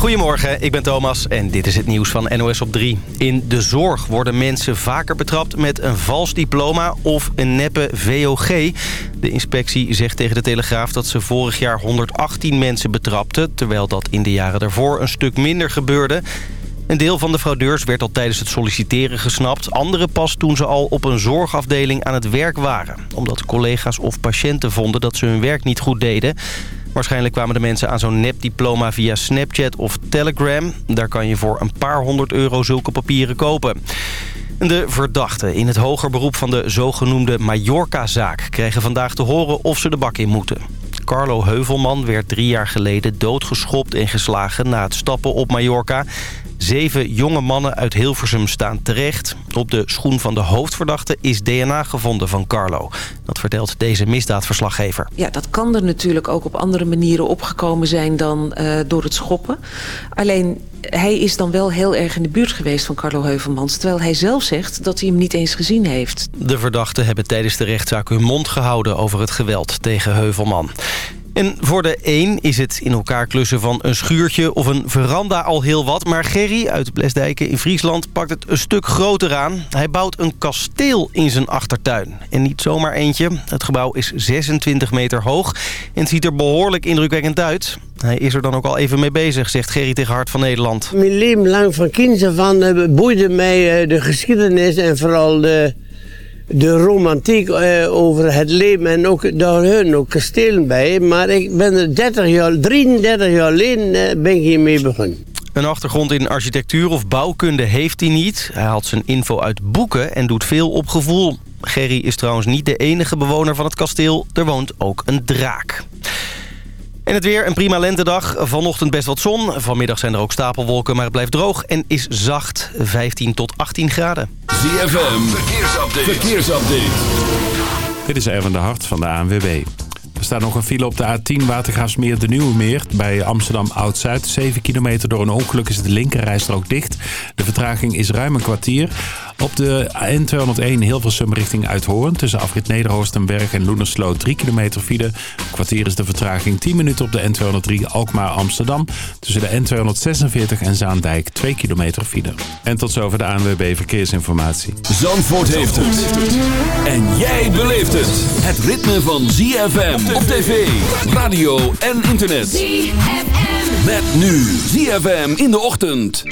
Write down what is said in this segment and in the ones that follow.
Goedemorgen, ik ben Thomas en dit is het nieuws van NOS op 3. In de zorg worden mensen vaker betrapt met een vals diploma of een neppe VOG. De inspectie zegt tegen de Telegraaf dat ze vorig jaar 118 mensen betrapte... terwijl dat in de jaren daarvoor een stuk minder gebeurde... Een deel van de fraudeurs werd al tijdens het solliciteren gesnapt. Andere pas toen ze al op een zorgafdeling aan het werk waren. Omdat collega's of patiënten vonden dat ze hun werk niet goed deden. Waarschijnlijk kwamen de mensen aan zo'n nepdiploma via Snapchat of Telegram. Daar kan je voor een paar honderd euro zulke papieren kopen. De verdachten in het hoger beroep van de zogenoemde Mallorca-zaak... kregen vandaag te horen of ze de bak in moeten. Carlo Heuvelman werd drie jaar geleden doodgeschopt en geslagen... na het stappen op Mallorca. Zeven jonge mannen uit Hilversum staan terecht. Op de schoen van de hoofdverdachte is DNA gevonden van Carlo. Dat vertelt deze misdaadverslaggever. Ja, dat kan er natuurlijk ook op andere manieren opgekomen zijn dan uh, door het schoppen. Alleen hij is dan wel heel erg in de buurt geweest van Carlo Heuvelmans... terwijl hij zelf zegt dat hij hem niet eens gezien heeft. De verdachten hebben tijdens de rechtszaak hun mond gehouden over het geweld tegen Heuvelman. En voor de een is het in elkaar klussen van een schuurtje of een veranda al heel wat. Maar Gerry uit Blesdijken in Friesland pakt het een stuk groter aan. Hij bouwt een kasteel in zijn achtertuin. En niet zomaar eentje. Het gebouw is 26 meter hoog en ziet er behoorlijk indrukwekkend uit. Hij is er dan ook al even mee bezig, zegt Gerry tegen Hart van Nederland. Leven lang van kinds af aan eh, boeide mij eh, de geschiedenis en vooral de de romantiek uh, over het leven en ook daar hun ook kastelen bij. Maar ik ben er 30 jaar, 33 jaar geleden uh, ben ik hiermee begonnen. Een achtergrond in architectuur of bouwkunde heeft hij niet. Hij haalt zijn info uit boeken en doet veel op gevoel. Gerry is trouwens niet de enige bewoner van het kasteel. Er woont ook een draak. En het weer, een prima lentedag. Vanochtend best wat zon. Vanmiddag zijn er ook stapelwolken, maar het blijft droog en is zacht. 15 tot 18 graden. ZFM, verkeersupdate. verkeersupdate. Dit is even de Hart van de ANWB. Er staat nog een file op de A10 Watergraafsmeer de Nieuwe Meer bij Amsterdam Oud-Zuid. 7 kilometer door een ongeluk is de linkerrijstrook dicht. De vertraging is ruim een kwartier. Op de N201 Hilversum richting Uithoorn tussen afrit Nederhorstenberg en Loenersloot 3 kilometer file. Een kwartier is de vertraging 10 minuten op de N203 Alkmaar Amsterdam. Tussen de N246 en Zaandijk 2 kilometer file. En tot zover de ANWB Verkeersinformatie. Zandvoort heeft het. En jij beleeft het. Het ritme van ZFM op tv, radio en internet. ZFM. Met nu ZFM in de ochtend.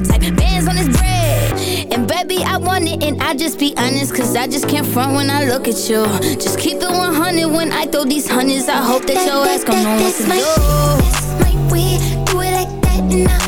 Beetle type, bands on his bread. And baby, I want it, and I just be honest, cause I just can't front when I look at you. Just keep it 100 when I throw these hundreds. I hope that your ass gon' know what to my do. shit, that's my way. Do it like that and I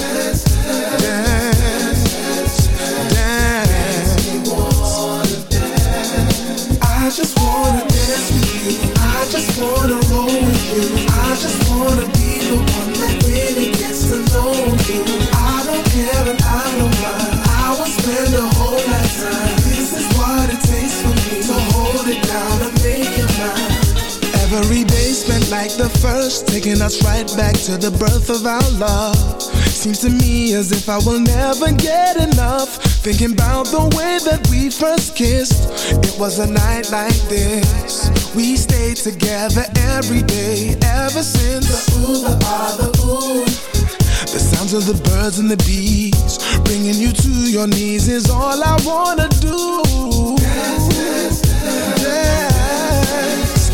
just wanna roll with you I just wanna be the one that really gets to know you I don't care and I don't mind I will spend a whole lifetime This is what it takes for me to hold it down and make it mine Every day spent like the first, taking us right back to the birth of our love. Seems to me as if I will never get enough. Thinking about the way that we first kissed. It was a night like this. We stayed together every day ever since. The ooh, the ah, the ooh. The sounds of the birds and the bees Bringing you to your knees is all I wanna do. Dance, dance, dance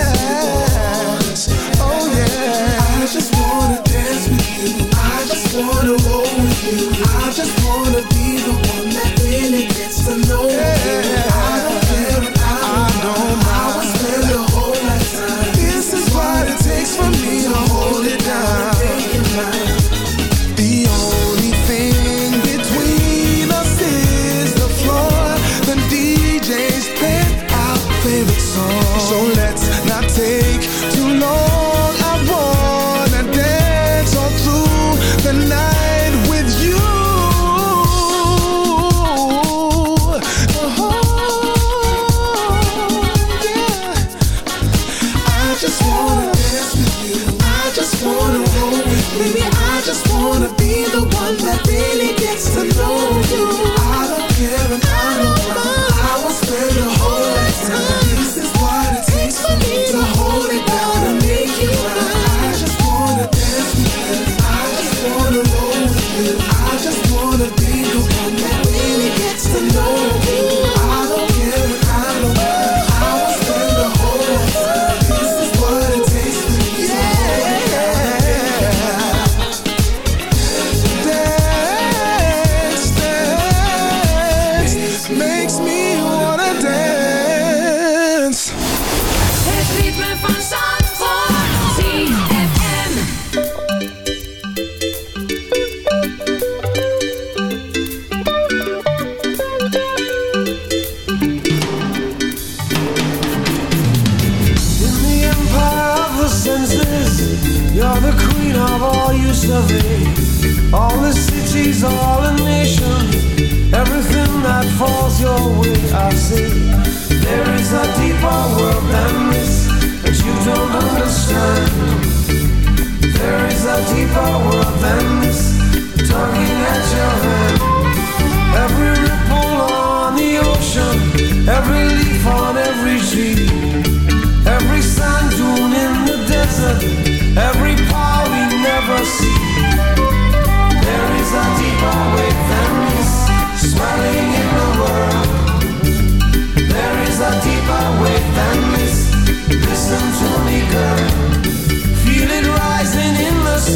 Dance, Oh yeah. I just wanna dance with you. I just wanna roll with you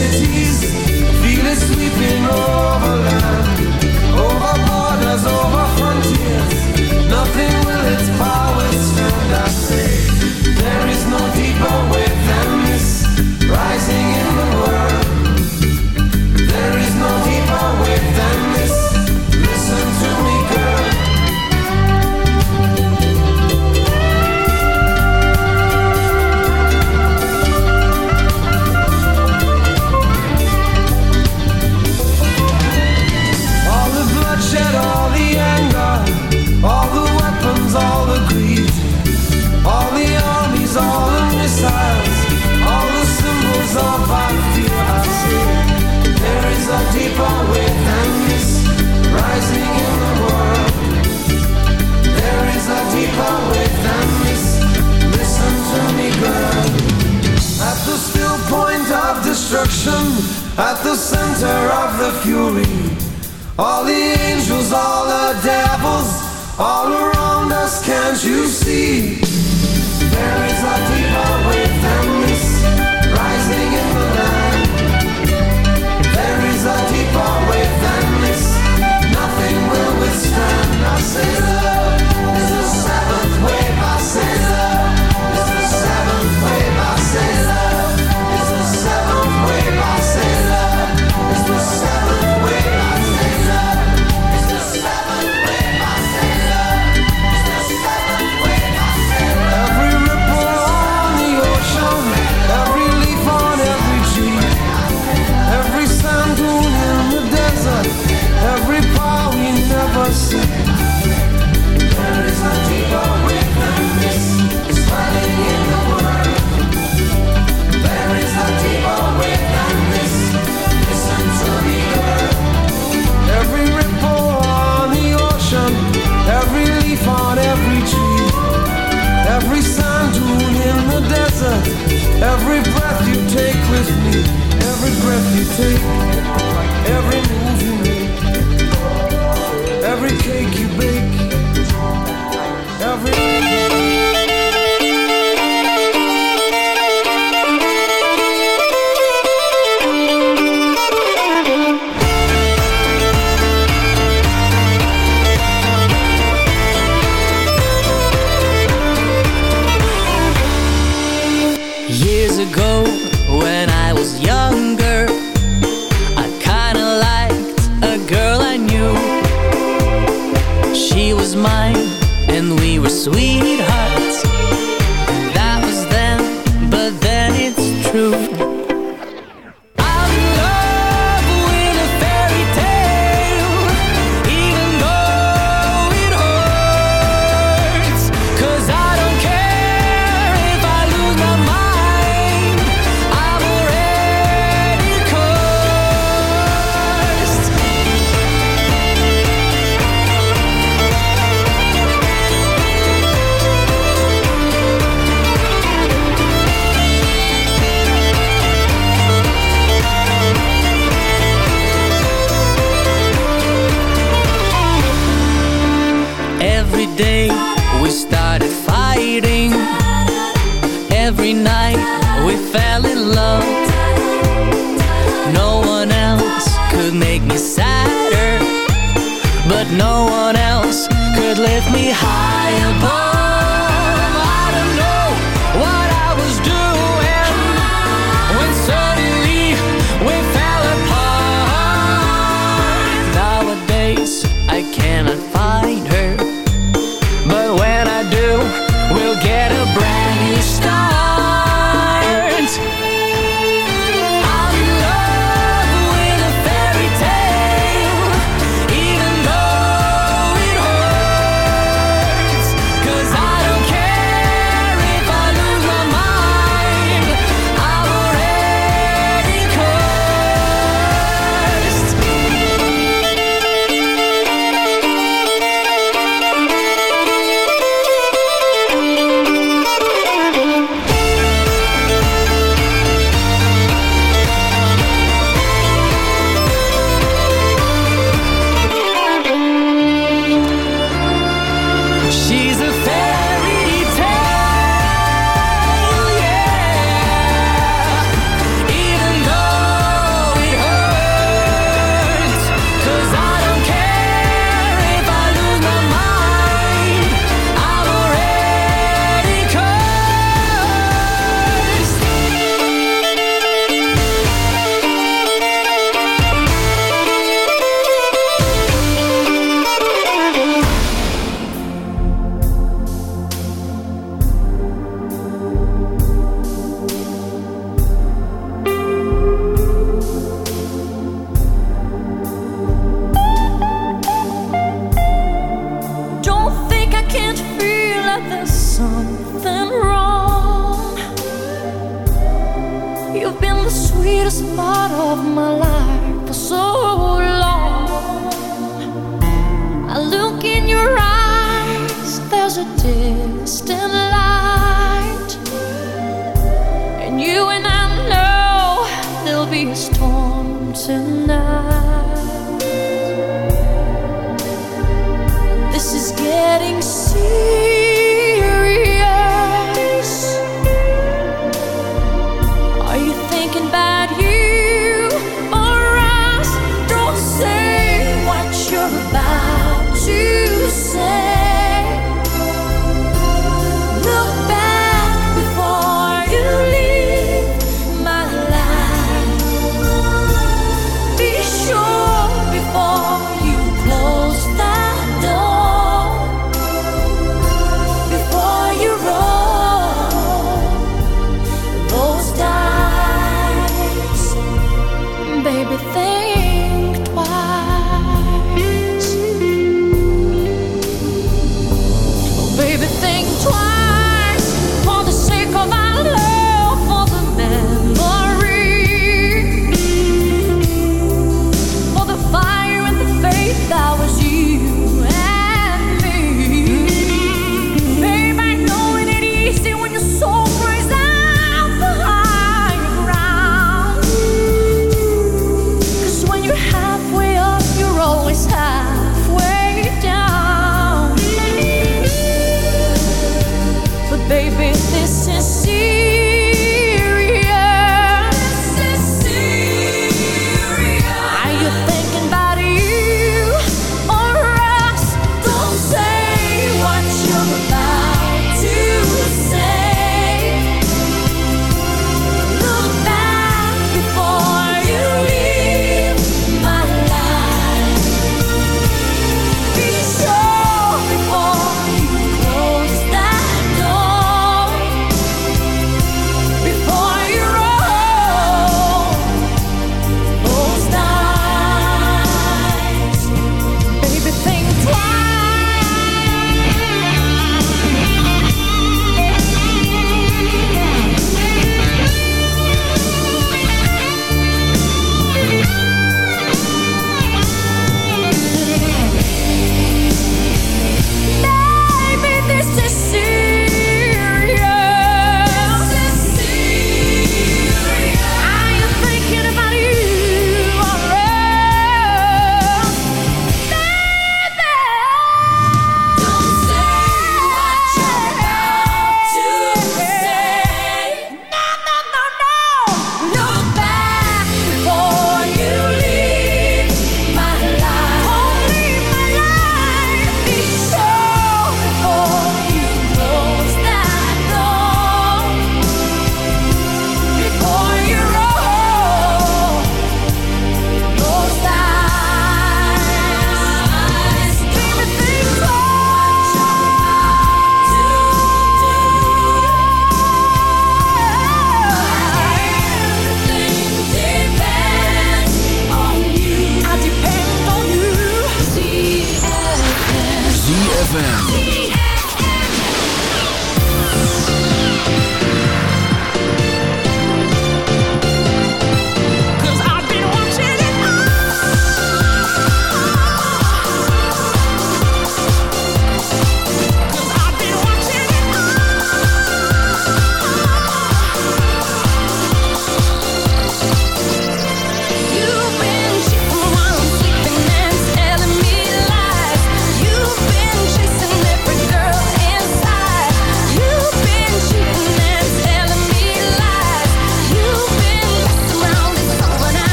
cities, feel it sweeping over land, over borders, over frontiers. Nothing will its power powers destruction at the center of the fury. All the angels, all the devils, all around us, can't you see? There is a deeper way than this, rising in the land. There is a deeper way than this, nothing will withstand. I say love. lift me high above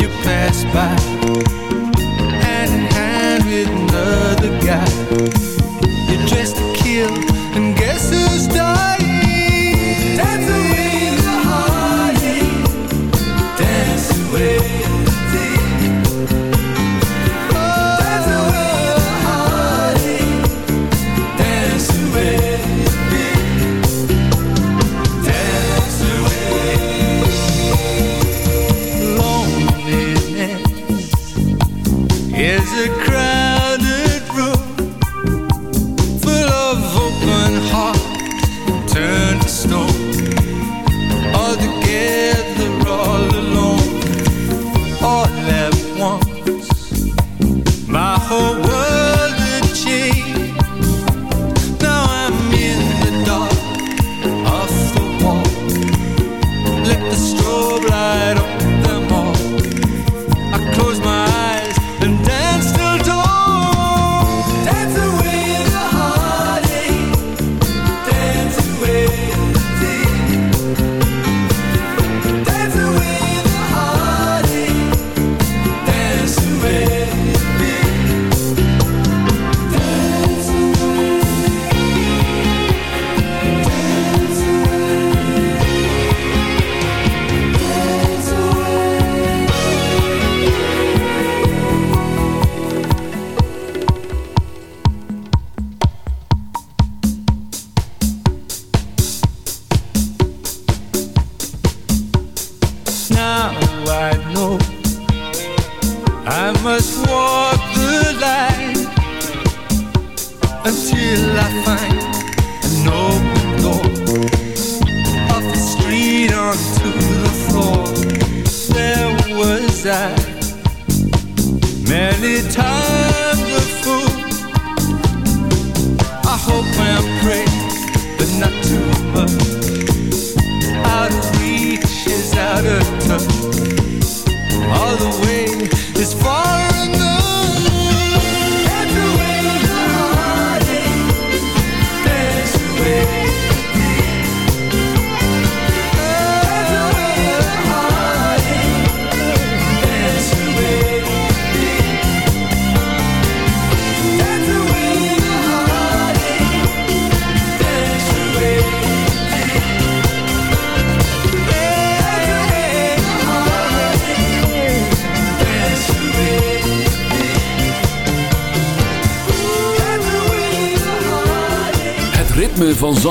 you pass by, hand in hand with another guy.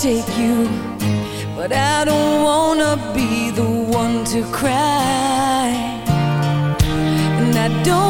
take you But I don't wanna be the one to cry. And I don't